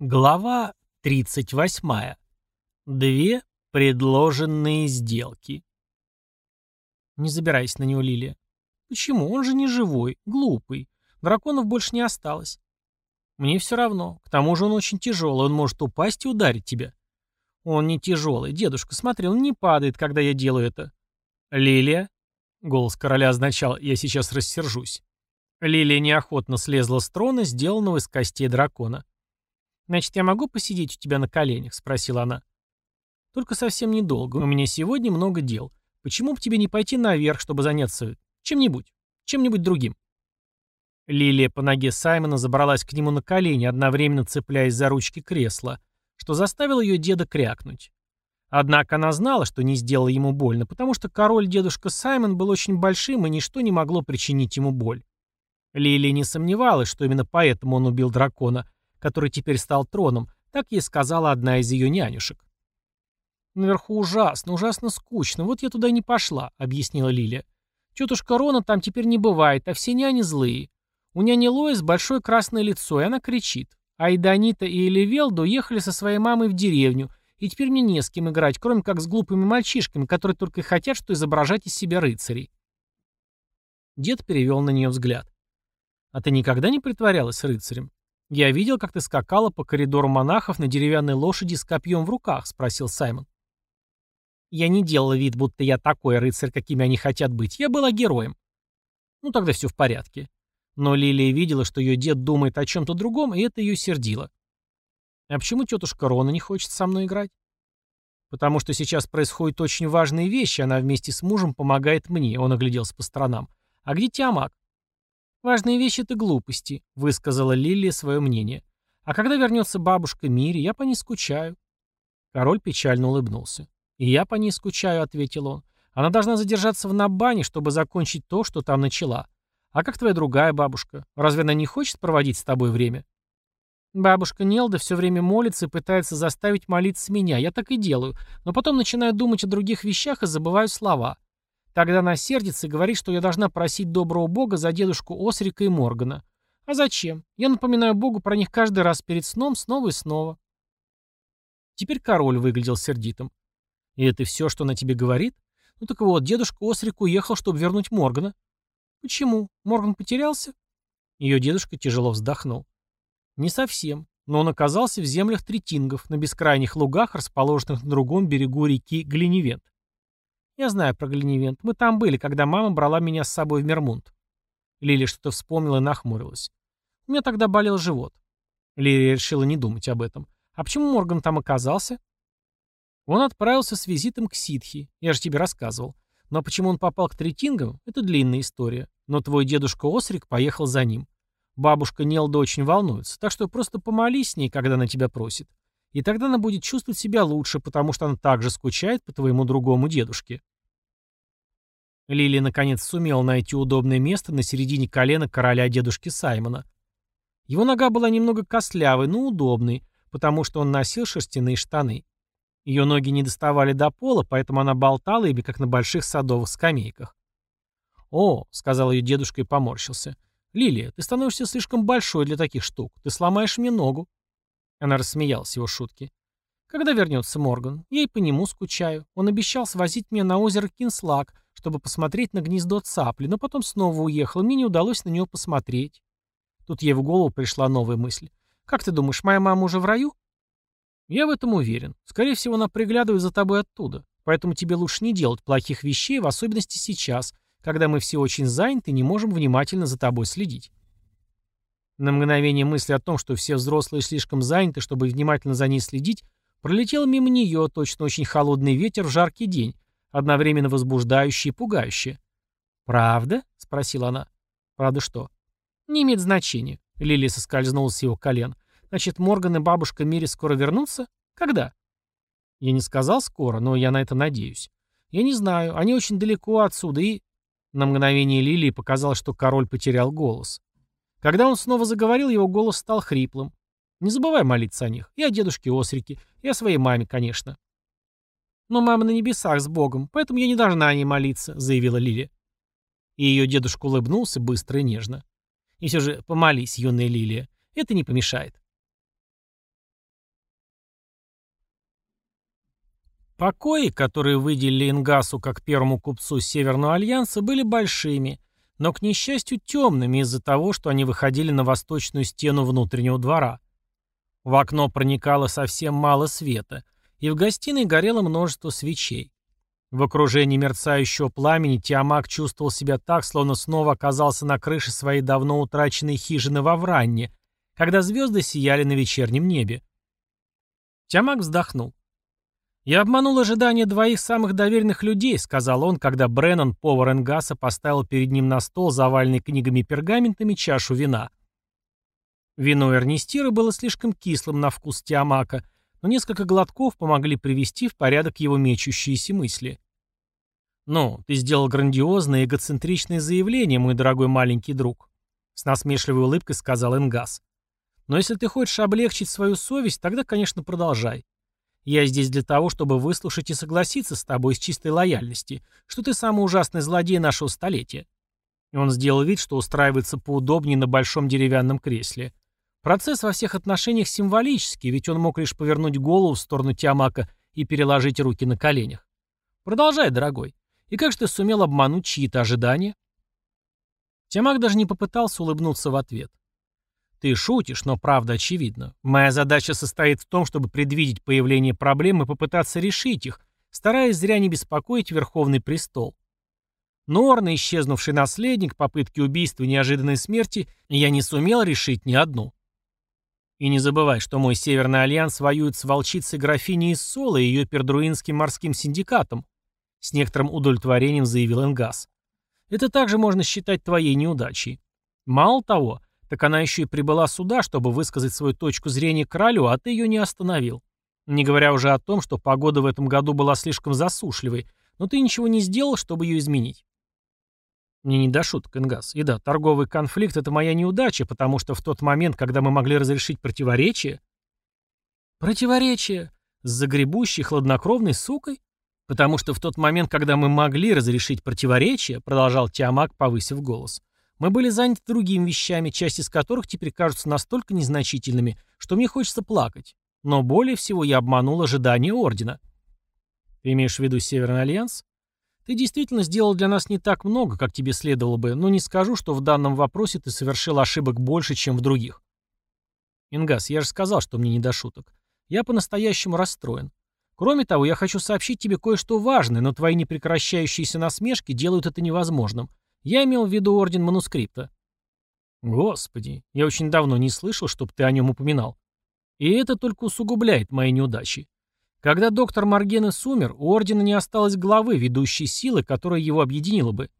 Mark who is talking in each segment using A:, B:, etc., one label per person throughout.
A: Глава 38. Две предложенные сделки. Не забирайся на него, Лилия. Почему? Он же не живой, глупый. Драконов больше не осталось. Мне все равно. К тому же он очень тяжелый, он может упасть и ударить тебя. Он не тяжелый. Дедушка, смотри, он не падает, когда я делаю это. Лилия. Голос короля означал, я сейчас рассержусь. Лилия неохотно слезла с трона, сделанного из костей дракона. «Значит, я могу посидеть у тебя на коленях?» — спросила она. «Только совсем недолго. У меня сегодня много дел. Почему бы тебе не пойти наверх, чтобы заняться чем-нибудь? Чем-нибудь другим?» Лилия по ноге Саймона забралась к нему на колени, одновременно цепляясь за ручки кресла, что заставило ее деда крякнуть. Однако она знала, что не сделала ему больно, потому что король-дедушка Саймон был очень большим, и ничто не могло причинить ему боль. Лилия не сомневалась, что именно поэтому он убил дракона, который теперь стал троном, так ей сказала одна из ее нянюшек. «Наверху ужасно, ужасно скучно, вот я туда и не пошла», — объяснила Лилия. «Тетушка Рона там теперь не бывает, а все няни злые. У няни Лоис большое красное лицо, и она кричит. А Иданита и Эливелда уехали со своей мамой в деревню, и теперь мне не с кем играть, кроме как с глупыми мальчишками, которые только и хотят, что изображать из себя рыцарей». Дед перевел на нее взгляд. «А ты никогда не притворялась рыцарем?» «Я видел, как ты скакала по коридору монахов на деревянной лошади с копьем в руках», — спросил Саймон. «Я не делала вид, будто я такой рыцарь, какими они хотят быть. Я была героем». «Ну, тогда все в порядке». Но Лилия видела, что ее дед думает о чем-то другом, и это ее сердило. «А почему тетушка Рона не хочет со мной играть?» «Потому что сейчас происходят очень важные вещи, она вместе с мужем помогает мне», — он огляделся по сторонам. «А где Тиамак?» «Важные вещи — это глупости», — высказала Лилия свое мнение. «А когда вернется бабушка Мири, я по ней скучаю». Король печально улыбнулся. «И я по ней скучаю», — ответил он. «Она должна задержаться в Набане, чтобы закончить то, что там начала. А как твоя другая бабушка? Разве она не хочет проводить с тобой время?» Бабушка Нелда все время молится и пытается заставить молиться меня. Я так и делаю. Но потом начинаю думать о других вещах и забываю слова. Тогда она сердится и говорит, что я должна просить доброго бога за дедушку Осрика и Моргана. А зачем? Я напоминаю богу про них каждый раз перед сном, снова и снова. Теперь король выглядел сердитым. И это все, что она тебе говорит? Ну так вот, дедушка Осрик уехал, чтобы вернуть Моргана. Почему? Морган потерялся? Ее дедушка тяжело вздохнул. Не совсем, но он оказался в землях третингов, на бескрайних лугах, расположенных на другом берегу реки Глиневент. «Я знаю про Глиневент. Мы там были, когда мама брала меня с собой в Мермунд». Лили что-то вспомнила и нахмурилась. «У меня тогда болел живот». Лили решила не думать об этом. «А почему Морган там оказался?» Он отправился с визитом к Ситхи. Я же тебе рассказывал. Но почему он попал к Третингам, это длинная история. Но твой дедушка Осрик поехал за ним. Бабушка Нелда очень волнуется, так что просто помолись с ней, когда она тебя просит. И тогда она будет чувствовать себя лучше, потому что она также скучает по твоему другому дедушке. Лили наконец сумела найти удобное место на середине колена короля дедушки Саймона. Его нога была немного костлявой, но удобной, потому что он носил шерстяные штаны. Ее ноги не доставали до пола, поэтому она болтала ими, как на больших садовых скамейках. «О», — сказал ее дедушка и поморщился, — «Лилия, ты становишься слишком большой для таких штук. Ты сломаешь мне ногу». Она рассмеялась его шутки. «Когда вернется Морган? Я и по нему скучаю. Он обещал свозить меня на озеро Кинслак, чтобы посмотреть на гнездо цапли, но потом снова уехал, мне не удалось на него посмотреть. Тут ей в голову пришла новая мысль. «Как ты думаешь, моя мама уже в раю?» «Я в этом уверен. Скорее всего, она приглядывает за тобой оттуда. Поэтому тебе лучше не делать плохих вещей, в особенности сейчас, когда мы все очень заняты и не можем внимательно за тобой следить». На мгновение мысли о том, что все взрослые слишком заняты, чтобы внимательно за ней следить, пролетел мимо нее точно очень холодный ветер в жаркий день, одновременно возбуждающее и пугающее. «Правда?» — спросила она. «Правда что?» «Не имеет значения». Лили соскользнула с его колен. «Значит, Морган и бабушка Мири скоро вернутся? Когда?» «Я не сказал скоро, но я на это надеюсь. Я не знаю, они очень далеко отсюда и...» На мгновение Лилии показалось, что король потерял голос. Когда он снова заговорил, его голос стал хриплым. «Не забывай молиться о них. И о дедушке Осрике. И о своей маме, конечно». «Но мама на небесах с Богом, поэтому я не должна о ней молиться», — заявила Лилия. И ее дедушка улыбнулся быстро и нежно. «И все же помолись, юная Лилия. Это не помешает». Покои, которые выделили Ингасу как первому купцу Северного Альянса, были большими, но, к несчастью, темными из-за того, что они выходили на восточную стену внутреннего двора. В окно проникало совсем мало света, и в гостиной горело множество свечей. В окружении мерцающего пламени Тиамак чувствовал себя так, словно снова оказался на крыше своей давно утраченной хижины во Вранне, когда звезды сияли на вечернем небе. Тиамак вздохнул. «Я обманул ожидания двоих самых доверенных людей», — сказал он, когда Бреннан, повар Энгаса, поставил перед ним на стол, заваленный книгами и пергаментами, чашу вина. Вино Эрнистира было слишком кислым на вкус Тиамака, но несколько глотков помогли привести в порядок его мечущиеся мысли. «Ну, ты сделал грандиозное эгоцентричное заявление, мой дорогой маленький друг», — с насмешливой улыбкой сказал Энгас. «Но если ты хочешь облегчить свою совесть, тогда, конечно, продолжай. Я здесь для того, чтобы выслушать и согласиться с тобой с чистой лояльности, что ты самый ужасный злодей нашего столетия». Он сделал вид, что устраивается поудобнее на большом деревянном кресле. Процесс во всех отношениях символический, ведь он мог лишь повернуть голову в сторону Тиамака и переложить руки на коленях. Продолжай, дорогой. И как же ты сумел обмануть чьи-то ожидания? Тиамак даже не попытался улыбнуться в ответ. Ты шутишь, но правда очевидна. Моя задача состоит в том, чтобы предвидеть появление проблем и попытаться решить их, стараясь зря не беспокоить Верховный Престол. Норн, исчезнувший наследник, попытки убийства и неожиданной смерти, я не сумел решить ни одну. И не забывай, что мой Северный Альянс воюет с волчицей графиней из Сола и ее пердруинским морским синдикатом, с некоторым удовлетворением заявил Энгас. Это также можно считать твоей неудачей. Мало того, так она еще и прибыла сюда, чтобы высказать свою точку зрения королю, а ты ее не остановил. Не говоря уже о том, что погода в этом году была слишком засушливой, но ты ничего не сделал, чтобы ее изменить. Мне не до шуток, Ингас. И да, торговый конфликт — это моя неудача, потому что в тот момент, когда мы могли разрешить противоречие... Противоречие? С загребущей, хладнокровной сукой? Потому что в тот момент, когда мы могли разрешить противоречие, продолжал Тиамак, повысив голос, мы были заняты другими вещами, часть из которых теперь кажутся настолько незначительными, что мне хочется плакать. Но более всего я обманул ожидания Ордена. Ты имеешь в виду Северный Альянс? Ты действительно сделал для нас не так много, как тебе следовало бы, но не скажу, что в данном вопросе ты совершил ошибок больше, чем в других. Ингас, я же сказал, что мне не до шуток. Я по-настоящему расстроен. Кроме того, я хочу сообщить тебе кое-что важное, но твои непрекращающиеся насмешки делают это невозможным. Я имел в виду орден манускрипта. Господи, я очень давно не слышал, чтобы ты о нем упоминал. И это только усугубляет мои неудачи. Когда доктор Маргенес умер, у Ордена не осталось главы, ведущей силы, которая его объединила бы.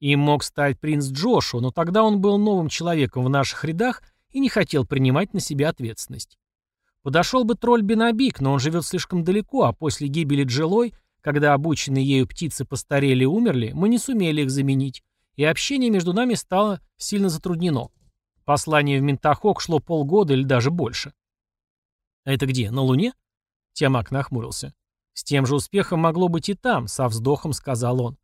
A: Им мог стать принц Джошу, но тогда он был новым человеком в наших рядах и не хотел принимать на себя ответственность. Подошел бы тролль Бенабик, но он живет слишком далеко, а после гибели Джилой, когда обученные ею птицы постарели и умерли, мы не сумели их заменить, и общение между нами стало сильно затруднено. Послание в Ментахок шло полгода или даже больше. А это где, на Луне? Тиамак нахмурился. «С тем же успехом могло быть и там», — со вздохом сказал он.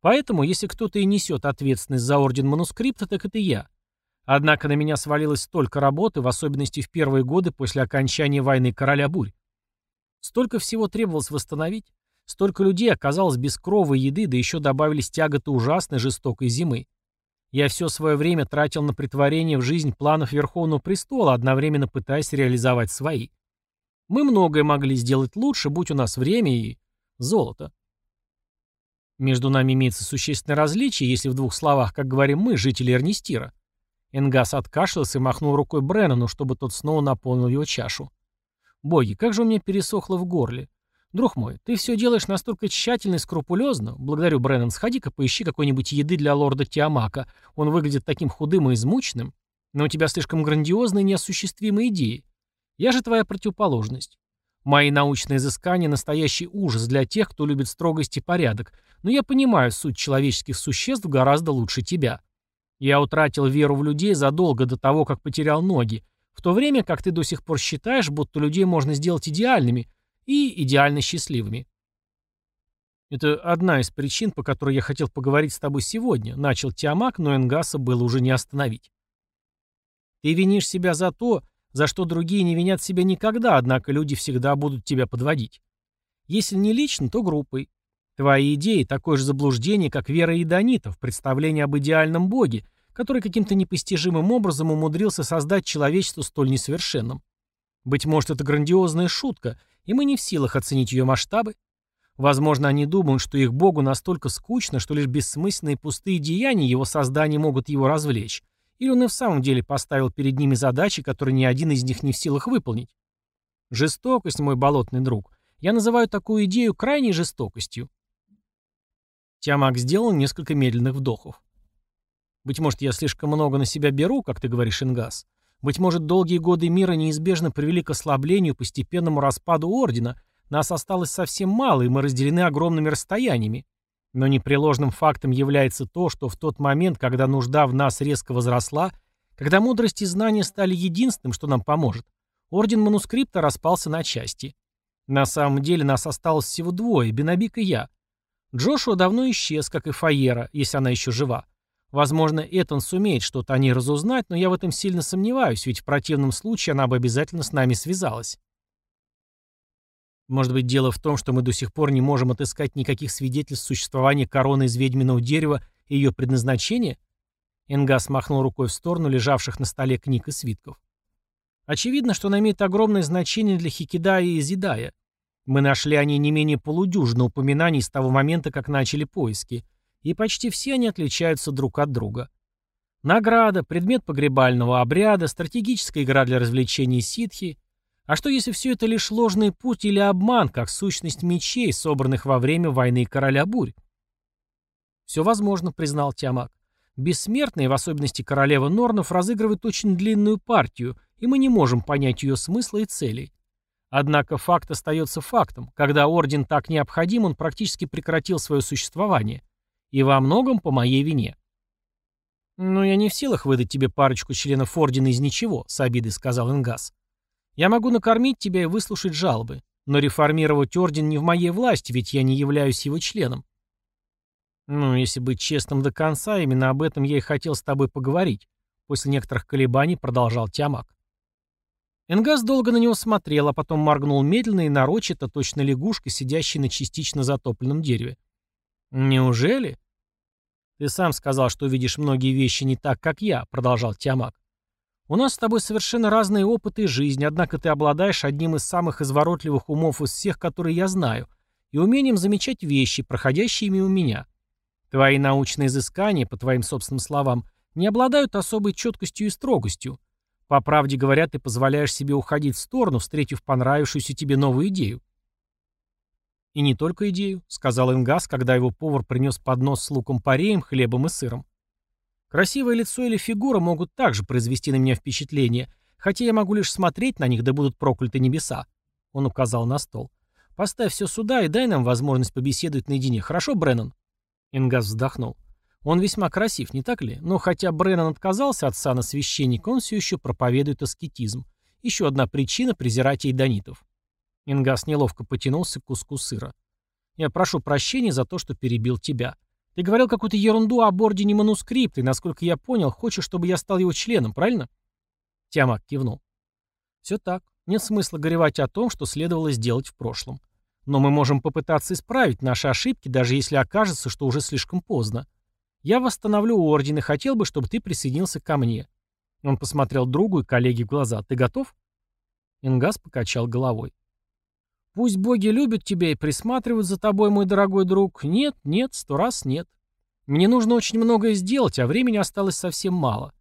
A: «Поэтому, если кто-то и несет ответственность за орден манускрипта, так это я. Однако на меня свалилось столько работы, в особенности в первые годы после окончания войны короля бурь. Столько всего требовалось восстановить. Столько людей оказалось без крова и еды, да еще добавились тяготы ужасной жестокой зимы. Я все свое время тратил на притворение в жизнь планов Верховного Престола, одновременно пытаясь реализовать свои. Мы многое могли сделать лучше, будь у нас время и золото. Между нами имеется существенное различие, если в двух словах, как говорим мы, жители Эрнистира. Энгас откашлялся и махнул рукой Бреннану, чтобы тот снова наполнил его чашу. «Боги, как же у меня пересохло в горле. Друг мой, ты все делаешь настолько тщательно и скрупулезно. Благодарю, Бреннан, сходи-ка поищи какой-нибудь еды для лорда Тиамака. Он выглядит таким худым и измученным. Но у тебя слишком грандиозные неосуществимые идеи. Я же твоя противоположность. Мои научные изыскания – настоящий ужас для тех, кто любит строгость и порядок, но я понимаю суть человеческих существ гораздо лучше тебя. Я утратил веру в людей задолго до того, как потерял ноги, в то время как ты до сих пор считаешь, будто людей можно сделать идеальными и идеально счастливыми. Это одна из причин, по которой я хотел поговорить с тобой сегодня, начал Тиамак, но Энгаса было уже не остановить. Ты винишь себя за то, за что другие не винят себя никогда, однако люди всегда будут тебя подводить. Если не лично, то группой. Твои идеи – такое же заблуждение, как вера идонитов, представление об идеальном боге, который каким-то непостижимым образом умудрился создать человечество столь несовершенным. Быть может, это грандиозная шутка, и мы не в силах оценить ее масштабы. Возможно, они думают, что их богу настолько скучно, что лишь бессмысленные пустые деяния его создания могут его развлечь. Или он и в самом деле поставил перед ними задачи, которые ни один из них не в силах выполнить. Жестокость, мой болотный друг. Я называю такую идею крайней жестокостью. Тиамак сделал несколько медленных вдохов. Быть может, я слишком много на себя беру, как ты говоришь, Ингас. Быть может, долгие годы мира неизбежно привели к ослаблению, постепенному распаду Ордена. Нас осталось совсем мало, и мы разделены огромными расстояниями. Но непреложным фактом является то, что в тот момент, когда нужда в нас резко возросла, когда мудрость и знания стали единственным, что нам поможет, Орден манускрипта распался на части. На самом деле нас осталось всего двое, Бенобик и я. Джошуа давно исчез, как и Фаера, если она еще жива. Возможно, Этан сумеет что-то о ней разузнать, но я в этом сильно сомневаюсь, ведь в противном случае она бы обязательно с нами связалась. Может быть, дело в том, что мы до сих пор не можем отыскать никаких свидетельств существования короны из ведьминого дерева и ее предназначения? Энгас махнул рукой в сторону лежавших на столе книг и свитков. Очевидно, что она имеет огромное значение для Хикидая и Зидая. Мы нашли о ней не менее полудюжины упоминаний с того момента, как начали поиски, и почти все они отличаются друг от друга. Награда, предмет погребального обряда, стратегическая игра для развлечений ситхи. А что если все это лишь ложный путь или обман, как сущность мечей, собранных во время войны короля бурь? Все возможно, признал Тиамак. Бессмертные, в особенности королева Норнов, разыгрывают очень длинную партию, и мы не можем понять ее смысла и целей. Однако факт остается фактом. Когда орден так необходим, он практически прекратил свое существование. И во многом по моей вине. «Но я не в силах выдать тебе парочку членов ордена из ничего», — с обидой сказал Ингас. «Я могу накормить тебя и выслушать жалобы, но реформировать орден не в моей власти, ведь я не являюсь его членом». «Ну, если быть честным до конца, именно об этом я и хотел с тобой поговорить», — после некоторых колебаний продолжал Тиамак. Энгаз долго на него смотрел, а потом моргнул медленно и нарочито, точно лягушка, сидящая на частично затопленном дереве. «Неужели?» «Ты сам сказал, что видишь многие вещи не так, как я», — продолжал Тиамак. «У нас с тобой совершенно разные опыты жизни, однако ты обладаешь одним из самых изворотливых умов из всех, которые я знаю, и умением замечать вещи, проходящие мимо меня. Твои научные изыскания, по твоим собственным словам, не обладают особой четкостью и строгостью. По правде говоря, ты позволяешь себе уходить в сторону, встретив понравившуюся тебе новую идею. «И не только идею», — сказал Ингас, когда его повар принес поднос с луком-пореем, хлебом и сыром. «Красивое лицо или фигура могут также произвести на меня впечатление, хотя я могу лишь смотреть на них, да будут прокляты небеса». Он указал на стол. «Поставь все сюда и дай нам возможность побеседовать наедине. Хорошо, Бреннан?» Ингас вздохнул. Он весьма красив, не так ли? Но хотя Бреннан отказался от сана священника, он все еще проповедует аскетизм. Еще одна причина презирать эйдонитов. Ингас неловко потянулся к куску сыра. «Я прошу прощения за то, что перебил тебя. Ты говорил какую-то ерунду об ордене манускрипта, и, насколько я понял, хочешь, чтобы я стал его членом, правильно?» Тиамак кивнул. «Все так. Нет смысла горевать о том, что следовало сделать в прошлом. Но мы можем попытаться исправить наши ошибки, даже если окажется, что уже слишком поздно. Я восстановлю орден и хотел бы, чтобы ты присоединился ко мне. Он посмотрел другу и коллеге в глаза. Ты готов? Ингас покачал головой. Пусть боги любят тебя и присматривают за тобой, мой дорогой друг. Нет, нет, сто раз нет. Мне нужно очень многое сделать, а времени осталось совсем мало.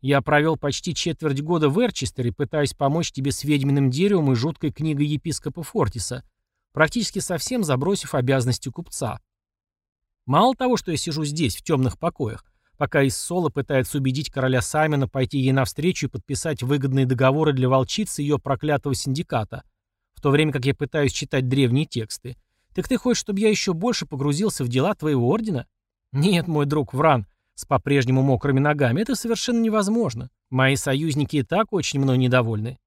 A: Я провел почти четверть года в Эрчестере, пытаясь помочь тебе с ведьминым деревом и жуткой книгой епископа Фортиса, практически совсем забросив обязанности купца. Мало того, что я сижу здесь, в темных покоях, пока Иссола пытается убедить короля Саймона пойти ей навстречу и подписать выгодные договоры для волчицы ее проклятого синдиката, в то время как я пытаюсь читать древние тексты. Так ты хочешь, чтобы я еще больше погрузился в дела твоего ордена? Нет, мой друг Вран, с по-прежнему мокрыми ногами, это совершенно невозможно. Мои союзники и так очень мной недовольны.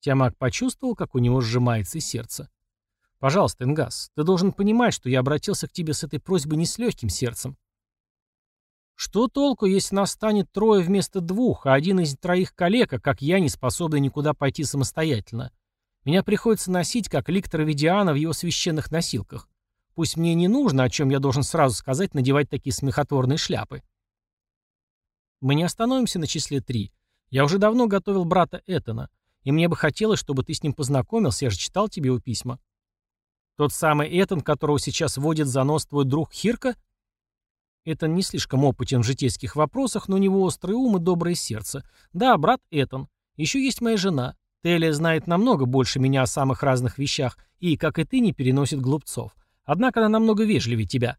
A: Тиамак почувствовал, как у него сжимается сердце. Пожалуйста, Ингас, ты должен понимать, что я обратился к тебе с этой просьбой не с легким сердцем. Что толку, если нас станет трое вместо двух, а один из троих коллег, а как я, не способный никуда пойти самостоятельно? Меня приходится носить, как ликтор Видиана в его священных носилках. Пусть мне не нужно, о чем я должен сразу сказать, надевать такие смехотворные шляпы. Мы не остановимся на числе три. Я уже давно готовил брата Этана, и мне бы хотелось, чтобы ты с ним познакомился, я же читал тебе его письма. Тот самый Этан, которого сейчас водит за нос твой друг Хирка? Этан не слишком опытен в житейских вопросах, но у него острый ум и доброе сердце. Да, брат Этан. Еще есть моя жена. Телия знает намного больше меня о самых разных вещах и, как и ты, не переносит глупцов. Однако она намного вежливее тебя.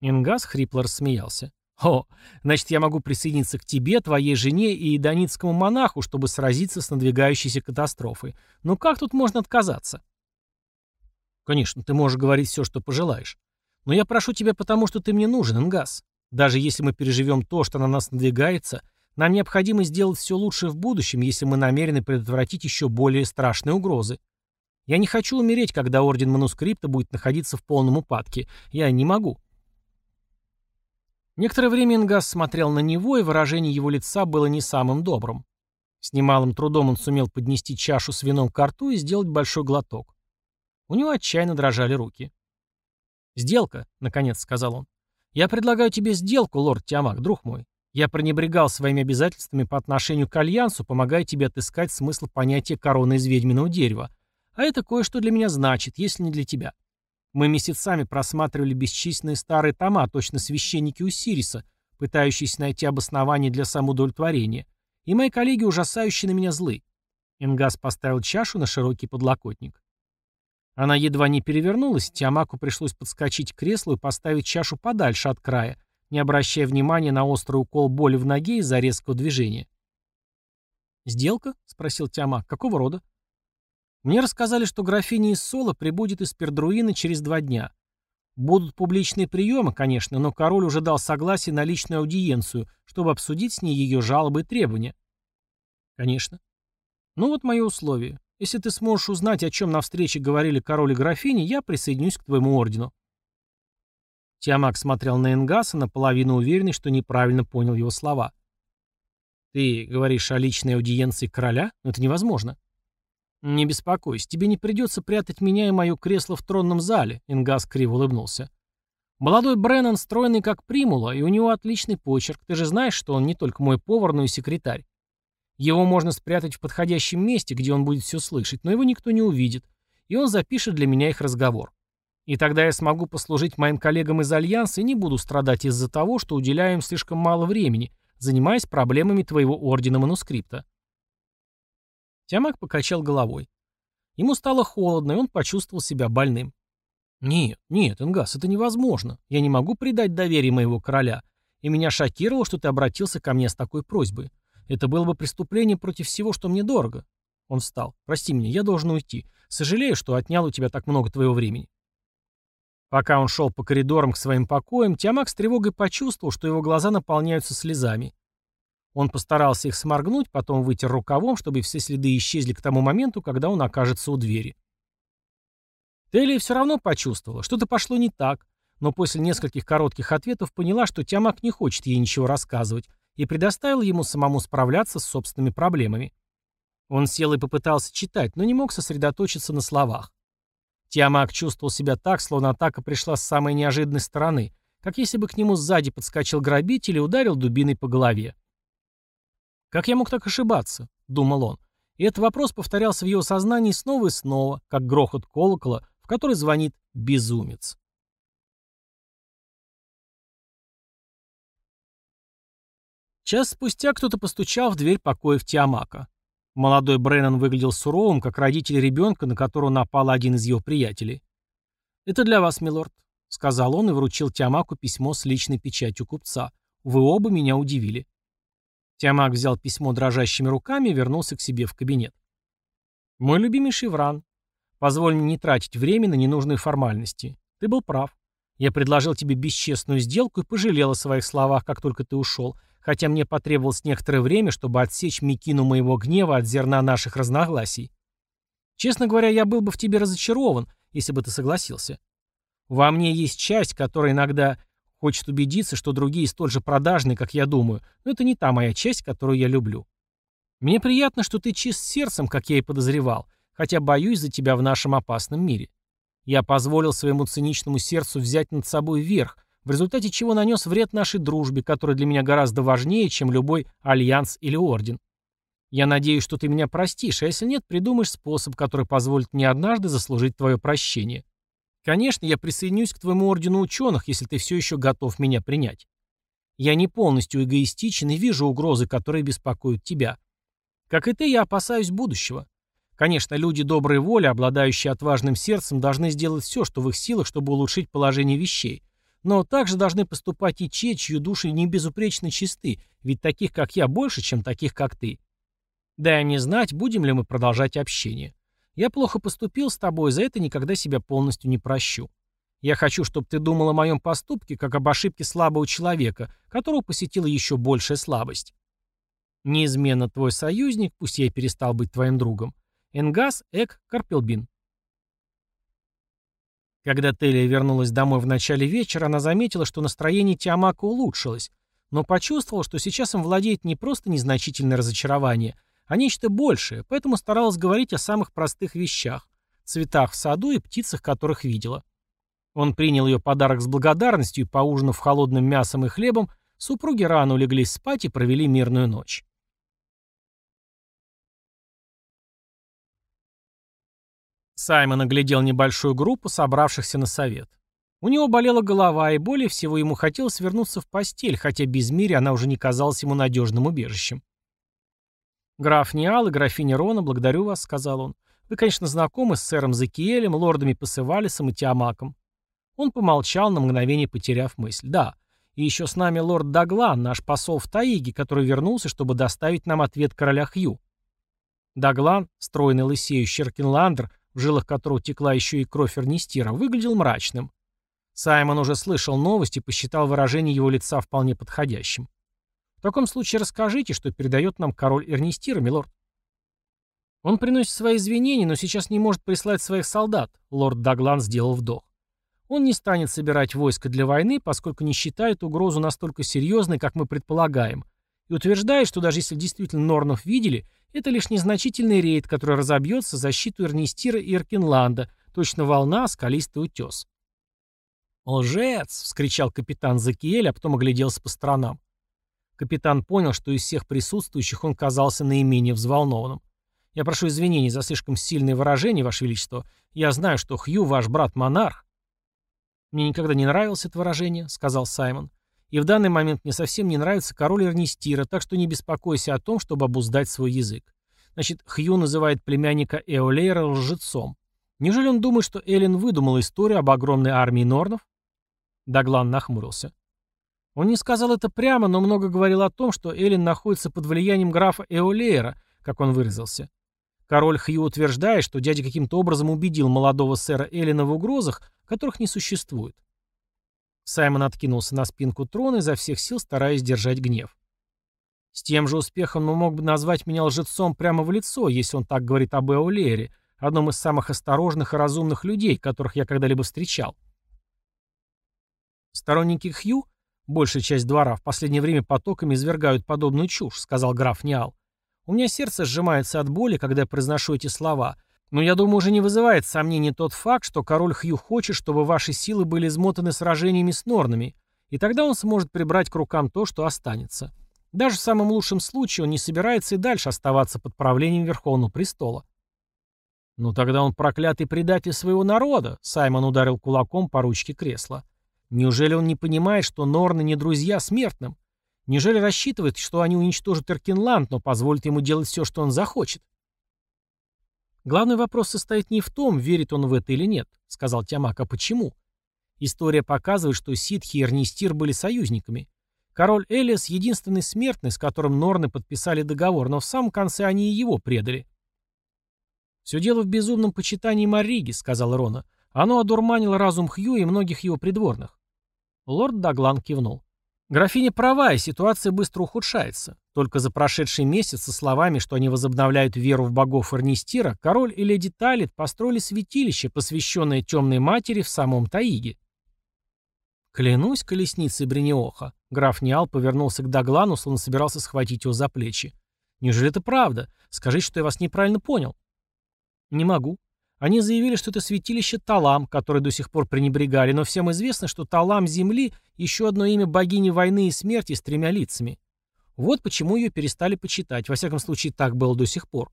A: Ингас хрипло рассмеялся. О, значит, я могу присоединиться к тебе, твоей жене и донитскому монаху, чтобы сразиться с надвигающейся катастрофой. Ну как тут можно отказаться? Конечно, ты можешь говорить все, что пожелаешь. Но я прошу тебя потому, что ты мне нужен, Ингас. Даже если мы переживем то, что на нас надвигается, нам необходимо сделать все лучше в будущем, если мы намерены предотвратить еще более страшные угрозы. Я не хочу умереть, когда Орден Манускрипта будет находиться в полном упадке. Я не могу. Некоторое время Ингас смотрел на него, и выражение его лица было не самым добрым. С немалым трудом он сумел поднести чашу с вином к рту и сделать большой глоток. У него отчаянно дрожали руки. «Сделка», — наконец сказал он. «Я предлагаю тебе сделку, лорд Тиамак, друг мой. Я пренебрегал своими обязательствами по отношению к Альянсу, помогая тебе отыскать смысл понятия короны из ведьминого дерева. А это кое-что для меня значит, если не для тебя. Мы месяцами просматривали бесчисленные старые тома, точно священники Усириса, пытающиеся найти обоснование для самоудовлетворения. И мои коллеги ужасающе на меня злы. Ингас поставил чашу на широкий подлокотник. Она едва не перевернулась, Тиамаку пришлось подскочить к креслу и поставить чашу подальше от края, не обращая внимания на острый укол боли в ноге из-за резкого движения. «Сделка?» — спросил Тиамак. «Какого рода?» Мне рассказали, что графиня из Сола прибудет из Пердруина через два дня. Будут публичные приемы, конечно, но король уже дал согласие на личную аудиенцию, чтобы обсудить с ней ее жалобы и требования. Конечно. Ну вот мои условия. Если ты сможешь узнать, о чем на встрече говорили король и графиня, я присоединюсь к твоему ордену. Тиамак смотрел на Энгаса, наполовину уверенный, что неправильно понял его слова. «Ты говоришь о личной аудиенции короля? Но это невозможно». «Не беспокойся, тебе не придется прятать меня и мое кресло в тронном зале», — Ингас криво улыбнулся. «Молодой Бреннан стройный как примула, и у него отличный почерк. Ты же знаешь, что он не только мой повар, но и секретарь. Его можно спрятать в подходящем месте, где он будет все слышать, но его никто не увидит, и он запишет для меня их разговор. И тогда я смогу послужить моим коллегам из Альянса и не буду страдать из-за того, что уделяю им слишком мало времени, занимаясь проблемами твоего ордена манускрипта. Тямак покачал головой. Ему стало холодно, и он почувствовал себя больным. «Нет, нет, Ингас, это невозможно. Я не могу предать доверие моего короля. И меня шокировало, что ты обратился ко мне с такой просьбой. Это было бы преступление против всего, что мне дорого». Он встал. «Прости меня, я должен уйти. Сожалею, что отнял у тебя так много твоего времени». Пока он шел по коридорам к своим покоям, Тиамак с тревогой почувствовал, что его глаза наполняются слезами. Он постарался их сморгнуть, потом вытер рукавом, чтобы все следы исчезли к тому моменту, когда он окажется у двери. Телия все равно почувствовала, что-то пошло не так, но после нескольких коротких ответов поняла, что Тиамак не хочет ей ничего рассказывать, и предоставил ему самому справляться с собственными проблемами. Он сел и попытался читать, но не мог сосредоточиться на словах. Тиамак чувствовал себя так, словно атака пришла с самой неожиданной стороны, как если бы к нему сзади подскочил грабитель и ударил дубиной по голове. «Как я мог так ошибаться?» — думал он. И этот вопрос повторялся в его сознании снова и снова, как грохот колокола, в который звонит безумец. Час спустя кто-то постучал в дверь покоев Тиамака. Молодой Бреннан выглядел суровым, как родитель ребенка, на которого напал один из его приятелей. «Это для вас, милорд», — сказал он и вручил Тиамаку письмо с личной печатью купца. «Вы оба меня удивили». Тиамак взял письмо дрожащими руками и вернулся к себе в кабинет. «Мой любимый Шевран, позволь мне не тратить время на ненужные формальности. Ты был прав. Я предложил тебе бесчестную сделку и пожалел о своих словах, как только ты ушел, хотя мне потребовалось некоторое время, чтобы отсечь мекину моего гнева от зерна наших разногласий. Честно говоря, я был бы в тебе разочарован, если бы ты согласился. Во мне есть часть, которая иногда Хочет убедиться, что другие столь же продажные, как я думаю, но это не та моя часть, которую я люблю. Мне приятно, что ты чист сердцем, как я и подозревал, хотя боюсь за тебя в нашем опасном мире. Я позволил своему циничному сердцу взять над собой верх, в результате чего нанес вред нашей дружбе, которая для меня гораздо важнее, чем любой альянс или орден. Я надеюсь, что ты меня простишь, а если нет, придумаешь способ, который позволит мне однажды заслужить твое прощение. Конечно, я присоединюсь к твоему ордену ученых, если ты все еще готов меня принять. Я не полностью эгоистичен и вижу угрозы, которые беспокоят тебя. Как и ты, я опасаюсь будущего. Конечно, люди доброй воли, обладающие отважным сердцем, должны сделать все, что в их силах, чтобы улучшить положение вещей. Но также должны поступать и те, чьи души не безупречно чисты, ведь таких, как я, больше, чем таких, как ты. Дай мне знать, будем ли мы продолжать общение. Я плохо поступил с тобой, за это никогда себя полностью не прощу. Я хочу, чтобы ты думал о моем поступке, как об ошибке слабого человека, которого посетила еще большая слабость. Неизменно твой союзник, пусть я перестал быть твоим другом. Энгаз Эк Карпелбин. Когда Телия вернулась домой в начале вечера, она заметила, что настроение Тиамака улучшилось, но почувствовала, что сейчас им владеет не просто незначительное разочарование, а нечто большее, поэтому старалась говорить о самых простых вещах – цветах в саду и птицах, которых видела. Он принял ее подарок с благодарностью и, поужинав холодным мясом и хлебом, супруги рано улеглись спать и провели мирную ночь. Саймон оглядел небольшую группу, собравшихся на совет. У него болела голова, и более всего ему хотелось вернуться в постель, хотя без мири она уже не казалась ему надежным убежищем. «Граф Ниал и графиня Рона, благодарю вас», — сказал он. «Вы, конечно, знакомы с сэром Закиелем, лордами Пасывалисом и Тиамаком». Он помолчал, на мгновение потеряв мысль. «Да, и еще с нами лорд Даглан, наш посол в Таиге, который вернулся, чтобы доставить нам ответ короля Хью». Даглан, стройный лысеющий Эркинландер, в жилах которого текла еще и кровь Эрнистира, выглядел мрачным. Саймон уже слышал новость и посчитал выражение его лица вполне подходящим. В таком случае расскажите, что передает нам король Эрнистира, милорд. Он приносит свои извинения, но сейчас не может прислать своих солдат, лорд Даглан сделал вдох. Он не станет собирать войско для войны, поскольку не считает угрозу настолько серьезной, как мы предполагаем, и утверждает, что даже если действительно Норнов видели, это лишь незначительный рейд, который разобьется защиту Эрнистира и Эркинланда, точно волна, скалистый утес. «Лжец!» — вскричал капитан Закиэль, а потом огляделся по сторонам. Капитан понял, что из всех присутствующих он казался наименее взволнованным. «Я прошу извинений за слишком сильные выражения, Ваше Величество. Я знаю, что Хью ваш брат-монарх». «Мне никогда не нравилось это выражение», — сказал Саймон. «И в данный момент мне совсем не нравится король Эрнистира, так что не беспокойся о том, чтобы обуздать свой язык. Значит, Хью называет племянника Эолейра лжецом. Неужели он думает, что Эллен выдумала историю об огромной армии норнов?» Даглан нахмурился. Он не сказал это прямо, но много говорил о том, что Эллен находится под влиянием графа Эолеера, как он выразился. Король Хью утверждает, что дядя каким-то образом убедил молодого сэра Эллена в угрозах, которых не существует. Саймон откинулся на спинку трона, изо всех сил стараясь держать гнев. С тем же успехом он мог бы назвать меня лжецом прямо в лицо, если он так говорит об Эолеере, одном из самых осторожных и разумных людей, которых я когда-либо встречал. Сторонники Хью Большая часть двора в последнее время потоками извергают подобную чушь», — сказал граф Ниал. «У меня сердце сжимается от боли, когда я произношу эти слова, но я думаю, уже не вызывает сомнений тот факт, что король Хью хочет, чтобы ваши силы были измотаны сражениями с Норнами, и тогда он сможет прибрать к рукам то, что останется. Даже в самом лучшем случае он не собирается и дальше оставаться под правлением Верховного Престола». «Ну тогда он проклятый предатель своего народа», — Саймон ударил кулаком по ручке кресла. Неужели он не понимает, что Норны не друзья смертным? Неужели рассчитывает, что они уничтожат Эркинланд, но позволят ему делать все, что он захочет? Главный вопрос состоит не в том, верит он в это или нет, сказал Тиамак, а почему? История показывает, что ситхи и Эрнистир были союзниками. Король Элиас — единственный смертный, с которым Норны подписали договор, но в самом конце они и его предали. «Все дело в безумном почитании Мариги», — сказал Рона. «Оно одурманило разум Хью и многих его придворных. Лорд Даглан кивнул. Графиня права, и ситуация быстро ухудшается. Только за прошедший месяц со словами, что они возобновляют веру в богов Эрнистира, король и леди Талит построили святилище, посвященное темной матери в самом Таиге. Клянусь колесницей Брениоха. Граф Ниал повернулся к Даглану, словно собирался схватить его за плечи. Неужели это правда? Скажите, что я вас неправильно понял. Не могу. Они заявили, что это святилище Талам, которое до сих пор пренебрегали, но всем известно, что Талам Земли – еще одно имя богини войны и смерти с тремя лицами. Вот почему ее перестали почитать, во всяком случае так было до сих пор.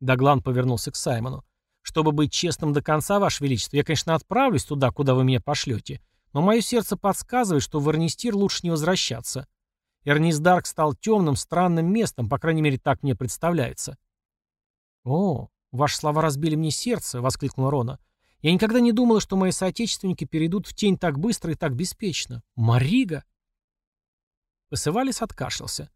A: Даглан повернулся к Саймону. «Чтобы быть честным до конца, Ваше Величество, я, конечно, отправлюсь туда, куда вы меня пошлете, но мое сердце подсказывает, что в Эрнистир лучше не возвращаться. Эрнисдарк стал темным, странным местом, по крайней мере, так мне представляется». «О, «Ваши слова разбили мне сердце», — воскликнула Рона. «Я никогда не думала, что мои соотечественники перейдут в тень так быстро и так беспечно. Марига!» Пасывалис откашлялся.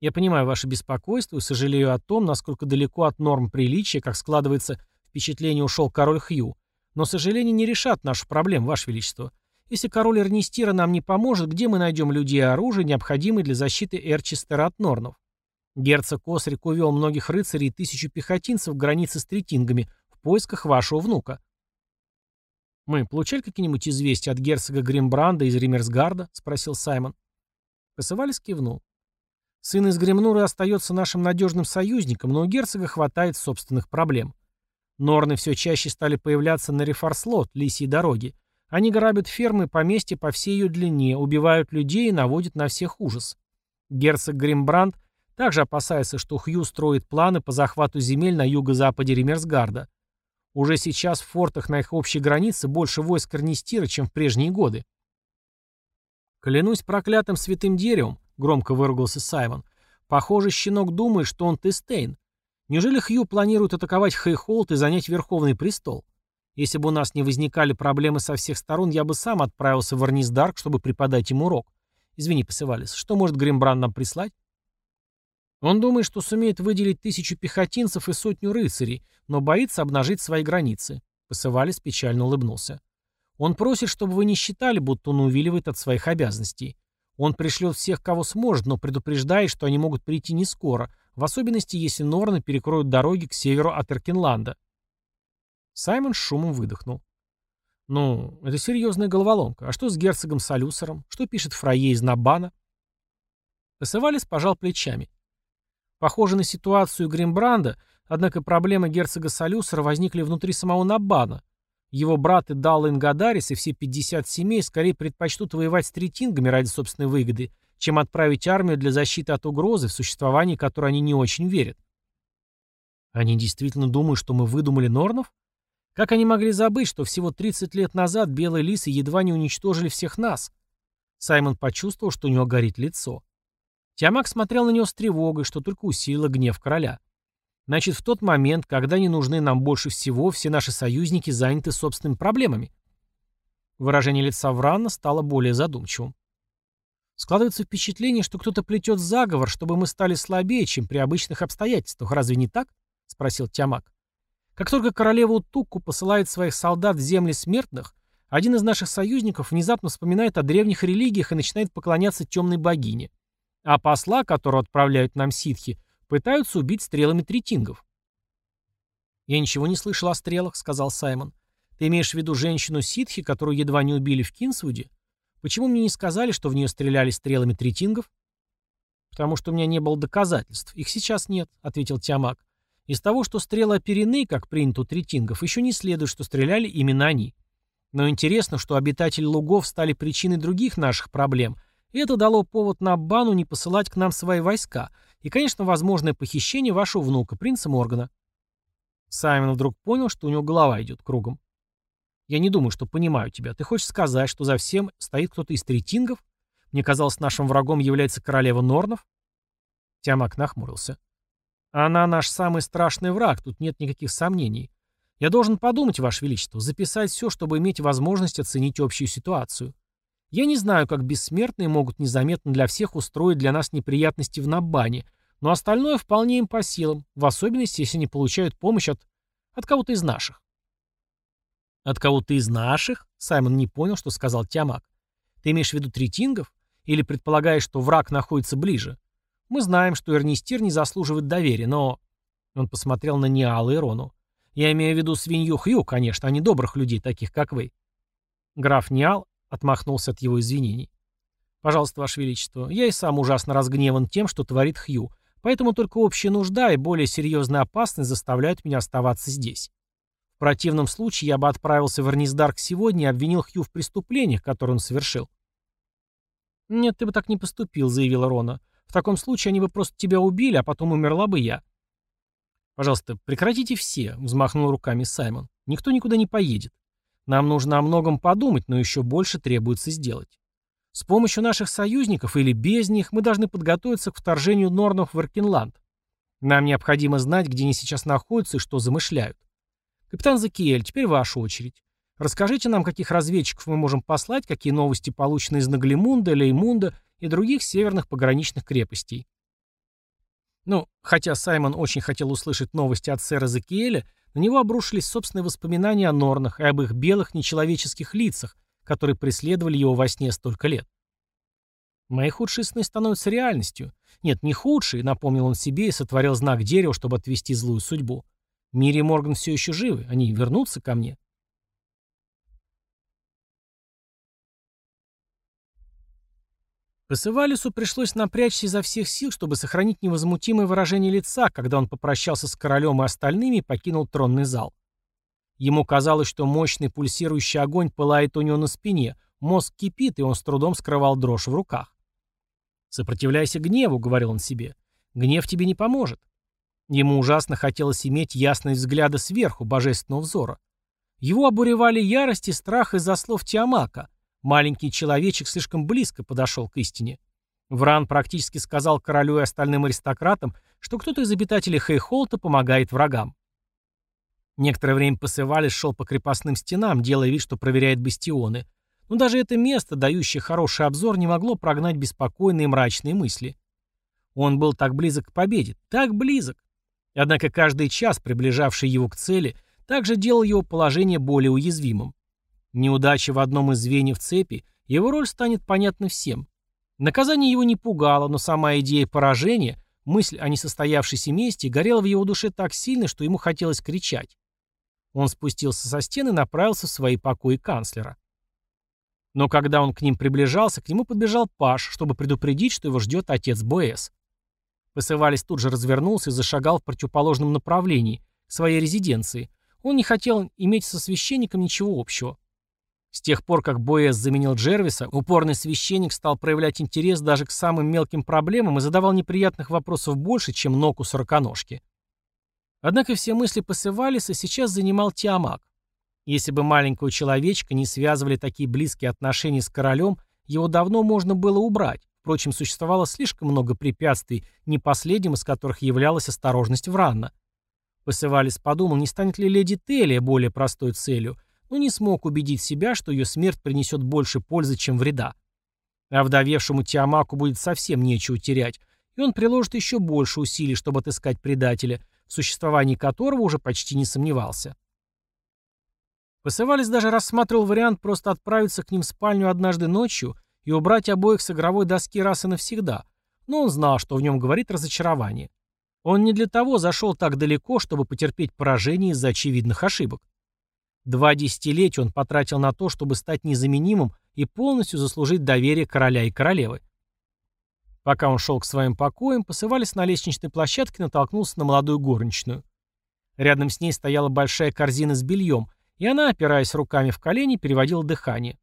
A: «Я понимаю ваше беспокойство и сожалею о том, насколько далеко от норм приличия, как складывается впечатление, ушел король Хью. Но сожаления не решат нашу проблему, ваше величество. Если король Эрнистира нам не поможет, где мы найдем людей и оружие, необходимые для защиты Эрчестера от норнов? Герцог Осрик увел многих рыцарей и тысячу пехотинцев к границе с третингами в поисках вашего внука. «Мы получали какие-нибудь известия от герцога Гримбранда из Римерсгарда?» — спросил Саймон. Косовалис кивнул. «Сын из Гремнуры остается нашим надежным союзником, но у герцога хватает собственных проблем. Норны все чаще стали появляться на Рефарслот, лисьей дороге. Они грабят фермы и поместья по всей ее длине, убивают людей и наводят на всех ужас. Герцог Гримбранд также опасается, что Хью строит планы по захвату земель на юго-западе Ремерсгарда. Уже сейчас в фортах на их общей границе больше войск Корнистира, чем в прежние годы. «Клянусь проклятым святым деревом», — громко выругался Саймон. «Похоже, щенок думает, что он Тестейн. Неужели Хью планирует атаковать Хейхолд и занять Верховный престол? Если бы у нас не возникали проблемы со всех сторон, я бы сам отправился в Арнисдарк, чтобы преподать ему урок. Извини, Пасывалис, что может Гримбран нам прислать?» Он думает, что сумеет выделить тысячу пехотинцев и сотню рыцарей, но боится обнажить свои границы. Пасывалис печально улыбнулся. Он просит, чтобы вы не считали, будто он увиливает от своих обязанностей. Он пришлет всех, кого сможет, но предупреждает, что они могут прийти не скоро, в особенности, если Норны перекроют дороги к северу от Эркинланда. Саймон с шумом выдохнул. «Ну, это серьезная головоломка. А что с герцогом Салюсером? Что пишет Фрае из Набана?» Пасывалис пожал плечами. Похоже на ситуацию Гримбранда, однако проблемы герцога Салюсера возникли внутри самого Набана. Его браты Далла Ингадарис и все 50 семей скорее предпочтут воевать с третингами ради собственной выгоды, чем отправить армию для защиты от угрозы, в существовании которой они не очень верят. Они действительно думают, что мы выдумали Норнов? Как они могли забыть, что всего 30 лет назад белые лисы едва не уничтожили всех нас? Саймон почувствовал, что у него горит лицо. Тиамак смотрел на него с тревогой, что только усилило гнев короля. Значит, в тот момент, когда не нужны нам больше всего, все наши союзники заняты собственными проблемами. Выражение лица Вранна стало более задумчивым. Складывается впечатление, что кто-то плетет заговор, чтобы мы стали слабее, чем при обычных обстоятельствах. Разве не так? — спросил Тиамак. Как только королева Утукку посылает своих солдат в земли смертных, один из наших союзников внезапно вспоминает о древних религиях и начинает поклоняться темной богине. А посла, которого отправляют нам ситхи, пытаются убить стрелами третингов. «Я ничего не слышал о стрелах», — сказал Саймон. «Ты имеешь в виду женщину ситхи, которую едва не убили в Кинсвуде? Почему мне не сказали, что в нее стреляли стрелами третингов?» «Потому что у меня не было доказательств. Их сейчас нет», — ответил Тиамак. «Из того, что стрелы оперены, как принято у третингов, еще не следует, что стреляли именно они. Но интересно, что обитатели лугов стали причиной других наших проблем, и это дало повод на Бану не посылать к нам свои войска. И, конечно, возможное похищение вашего внука, принца Моргана. Саймон вдруг понял, что у него голова идет кругом. «Я не думаю, что понимаю тебя. Ты хочешь сказать, что за всем стоит кто-то из третингов? Мне казалось, нашим врагом является королева Норнов?» Тиамак нахмурился. «Она наш самый страшный враг, тут нет никаких сомнений. Я должен подумать, Ваше Величество, записать все, чтобы иметь возможность оценить общую ситуацию. Я не знаю, как бессмертные могут незаметно для всех устроить для нас неприятности в Набане, но остальное вполне им по силам, в особенности, если они получают помощь от... от кого-то из наших. От кого-то из наших? Саймон не понял, что сказал Тиамак. Ты имеешь в виду третингов? Или предполагаешь, что враг находится ближе? Мы знаем, что Эрнистир не заслуживает доверия, но... Он посмотрел на Ниала и Рону. Я имею в виду свинью Хью, конечно, а не добрых людей, таких как вы. Граф Ниал Отмахнулся от его извинений. «Пожалуйста, Ваше Величество, я и сам ужасно разгневан тем, что творит Хью, Поэтому только общая нужда и более серьезная опасность заставляют меня оставаться здесь. В противном случае я бы отправился в Эрнисдарк сегодня и обвинил Хью в преступлениях, которые он совершил. «Нет, ты бы так не поступил», — заявила Рона. «В таком случае они бы просто тебя убили, а потом умерла бы я». «Пожалуйста, прекратите все», — взмахнул руками Саймон. «Никто никуда не поедет. Нам нужно о многом подумать, но еще больше требуется сделать. С помощью наших союзников или без них мы должны подготовиться к вторжению Норнов в Аркинланд. Нам необходимо знать, где они сейчас находятся и что замышляют. Капитан Закиэль, теперь ваша очередь. Расскажите нам, каких разведчиков мы можем послать, какие новости получены из Наглимунда, Леймунда и других северных пограничных крепостей. Ну, хотя Саймон очень хотел услышать новости от сэра Закиэля, на него обрушились собственные воспоминания о Норнах и об их белых нечеловеческих лицах, которые преследовали его во сне столько лет. Мои худшие сны становятся реальностью. Нет, не худшие, напомнил он себе и сотворил знак дерева, чтобы отвести злую судьбу. Мири и Морган все еще живы, они вернутся ко мне. Пасывалису пришлось напрячься изо всех сил, чтобы сохранить невозмутимое выражение лица, когда он попрощался с королем и остальными и покинул тронный зал. Ему казалось, что мощный пульсирующий огонь пылает у него на спине, мозг кипит, и он с трудом скрывал дрожь в руках. «Сопротивляйся гневу», — говорил он себе. «Гнев тебе не поможет». Ему ужасно хотелось иметь ясность взгляда сверху, божественного взора. Его обуревали ярость и страх из-за слов Тиамака. Маленький человечек слишком близко подошел к истине. Вран практически сказал королю и остальным аристократам, что кто-то из обитателей Хейхолта помогает врагам. Некоторое время Пасывалис шел по крепостным стенам, делая вид, что проверяет бастионы. Но даже это место, дающее хороший обзор, не могло прогнать беспокойные мрачные мысли. Он был так близок к победе, так близок. Однако каждый час, приближавший его к цели, также делал его положение более уязвимым. Неудача в одном из звеньев цепи, его роль станет понятна всем. Наказание его не пугало, но сама идея поражения, мысль о несостоявшейся мести горела в его душе так сильно, что ему хотелось кричать. Он спустился со стены и направился в свои покои канцлера. Но когда он к ним приближался, к нему подбежал Паш, чтобы предупредить, что его ждет отец Боэс. Посывались тут же развернулся и зашагал в противоположном направлении, к своей резиденции. Он не хотел иметь со священником ничего общего. С тех пор, как Боэс заменил Джервиса, упорный священник стал проявлять интерес даже к самым мелким проблемам и задавал неприятных вопросов больше, чем ног у сороконожки. Однако все мысли Пасывалиса сейчас занимал Тиамак. Если бы маленького человечка не связывали такие близкие отношения с королем, его давно можно было убрать. Впрочем, существовало слишком много препятствий, не последним из которых являлась осторожность Вранна. Пасывалис подумал, не станет ли леди Телия более простой целью, но не смог убедить себя, что ее смерть принесет больше пользы, чем вреда. А вдовевшему Тиамаку будет совсем нечего терять, и он приложит еще больше усилий, чтобы отыскать предателя – в существовании которого уже почти не сомневался. Пасывалис даже рассматривал вариант просто отправиться к ним в спальню однажды ночью и убрать обоих с игровой доски раз и навсегда, но он знал, что в нем говорит разочарование. Он не для того зашел так далеко, чтобы потерпеть поражение из-за очевидных ошибок. Два десятилетия он потратил на то, чтобы стать незаменимым и полностью заслужить доверие короля и королевы. Пока он шел к своим покоям, посывались на лестничной площадке натолкнулся на молодую горничную. Рядом с ней стояла большая корзина с бельем, и она, опираясь руками в колени, переводила дыхание.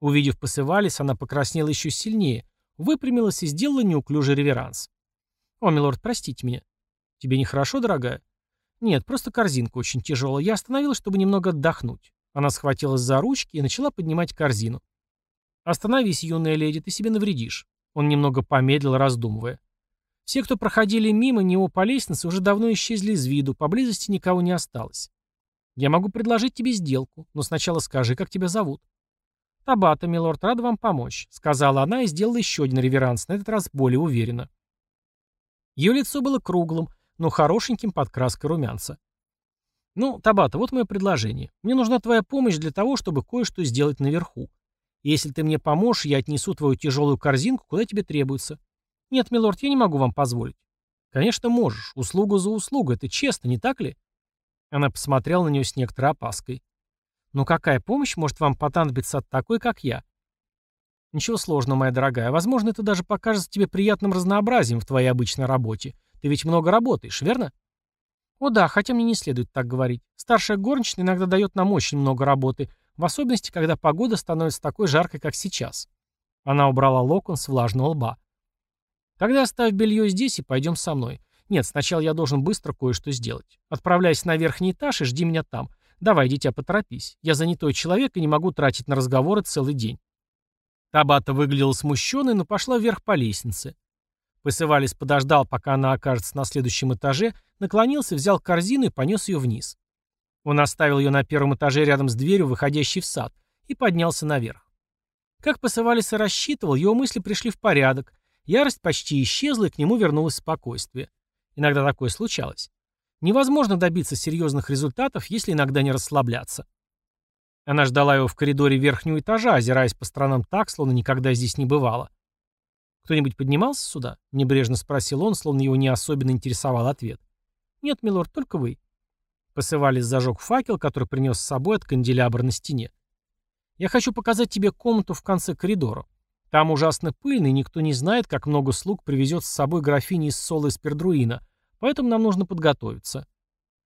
A: Увидев посывались, она покраснела еще сильнее, выпрямилась и сделала неуклюжий реверанс. «О, милорд, простите меня». «Тебе нехорошо, дорогая?» «Нет, просто корзинка очень тяжелая. Я остановилась, чтобы немного отдохнуть». Она схватилась за ручки и начала поднимать корзину. «Остановись, юная леди, ты себе навредишь». Он немного помедлил, раздумывая. Все, кто проходили мимо него по лестнице, уже давно исчезли из виду, поблизости никого не осталось. Я могу предложить тебе сделку, но сначала скажи, как тебя зовут. «Табата, милорд, рада вам помочь», — сказала она и сделала еще один реверанс, на этот раз более уверенно. Ее лицо было круглым, но хорошеньким под краской румянца. «Ну, Табата, вот мое предложение. Мне нужна твоя помощь для того, чтобы кое-что сделать наверху. Если ты мне поможешь, я отнесу твою тяжелую корзинку, куда тебе требуется. Нет, милорд, я не могу вам позволить. Конечно, можешь. Услугу за услугу. Это честно, не так ли? Она посмотрела на нее с некоторой опаской. Но какая помощь может вам понадобиться от такой, как я? Ничего сложного, моя дорогая. Возможно, это даже покажется тебе приятным разнообразием в твоей обычной работе. Ты ведь много работаешь, верно? О да, хотя мне не следует так говорить. Старшая горничная иногда дает нам очень много работы, в особенности, когда погода становится такой жаркой, как сейчас. Она убрала локон с влажного лба. Тогда оставь белье здесь и пойдем со мной. Нет, сначала я должен быстро кое-что сделать. Отправляйся на верхний этаж и жди меня там. Давай, дитя, поторопись. Я занятой человек и не могу тратить на разговоры целый день. Табата выглядела смущенной, но пошла вверх по лестнице. Пысывалис подождал, пока она окажется на следующем этаже, наклонился, взял корзину и понес ее вниз. Он оставил ее на первом этаже рядом с дверью, выходящей в сад, и поднялся наверх. Как Пасывалис и рассчитывал, его мысли пришли в порядок, ярость почти исчезла, и к нему вернулось спокойствие. Иногда такое случалось. Невозможно добиться серьезных результатов, если иногда не расслабляться. Она ждала его в коридоре верхнего этажа, озираясь по сторонам так, словно никогда здесь не бывало. «Кто-нибудь поднимался сюда?» — небрежно спросил он, словно его не особенно интересовал ответ. «Нет, милорд, только вы». Посывались зажег факел, который принес с собой от канделябра на стене. «Я хочу показать тебе комнату в конце коридора. Там ужасно пыльно, и никто не знает, как много слуг привезет с собой графини из Солы из Пердруина, поэтому нам нужно подготовиться».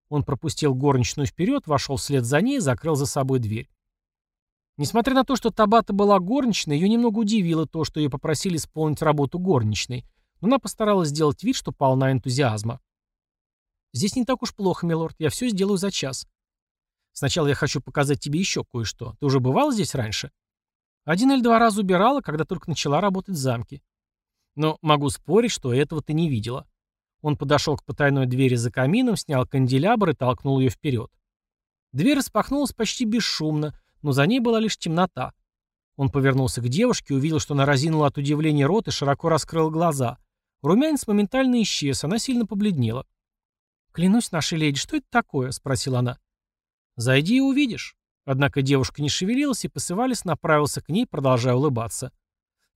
A: Он пропустил горничную вперед, вошел вслед за ней и закрыл за собой дверь. Несмотря на то, что Табата была горничной, ее немного удивило то, что ее попросили исполнить работу горничной, но она постаралась сделать вид, что полна энтузиазма. «Здесь не так уж плохо, милорд, я все сделаю за час. Сначала я хочу показать тебе еще кое-что. Ты уже бывал здесь раньше?» Один или два раза убирала, когда только начала работать в замке. Но могу спорить, что этого ты не видела. Он подошел к потайной двери за камином, снял канделябр и толкнул ее вперед. Дверь распахнулась почти бесшумно, но за ней была лишь темнота. Он повернулся к девушке, увидел, что она разинула от удивления рот и широко раскрыл глаза. Румянец моментально исчез, она сильно побледнела. «Клянусь нашей леди, что это такое?» — спросила она. «Зайди и увидишь». Однако девушка не шевелилась, и Посывалис направился к ней, продолжая улыбаться.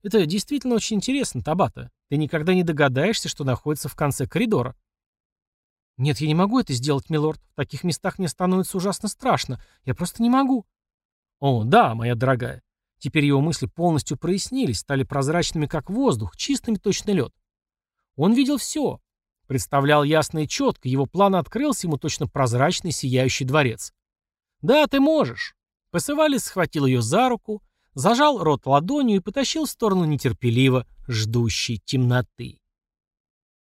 A: «Это действительно очень интересно, Табата. Ты никогда не догадаешься, что находится в конце коридора». «Нет, я не могу это сделать, милорд. В таких местах мне становится ужасно страшно. Я просто не могу». О, да, моя дорогая. Теперь его мысли полностью прояснились, стали прозрачными, как воздух, чистыми точно лед. Он видел все. Представлял ясно и четко, его план открылся ему точно прозрачный сияющий дворец. «Да, ты можешь». Посывалис схватил ее за руку, зажал рот ладонью и потащил в сторону нетерпеливо ждущей темноты.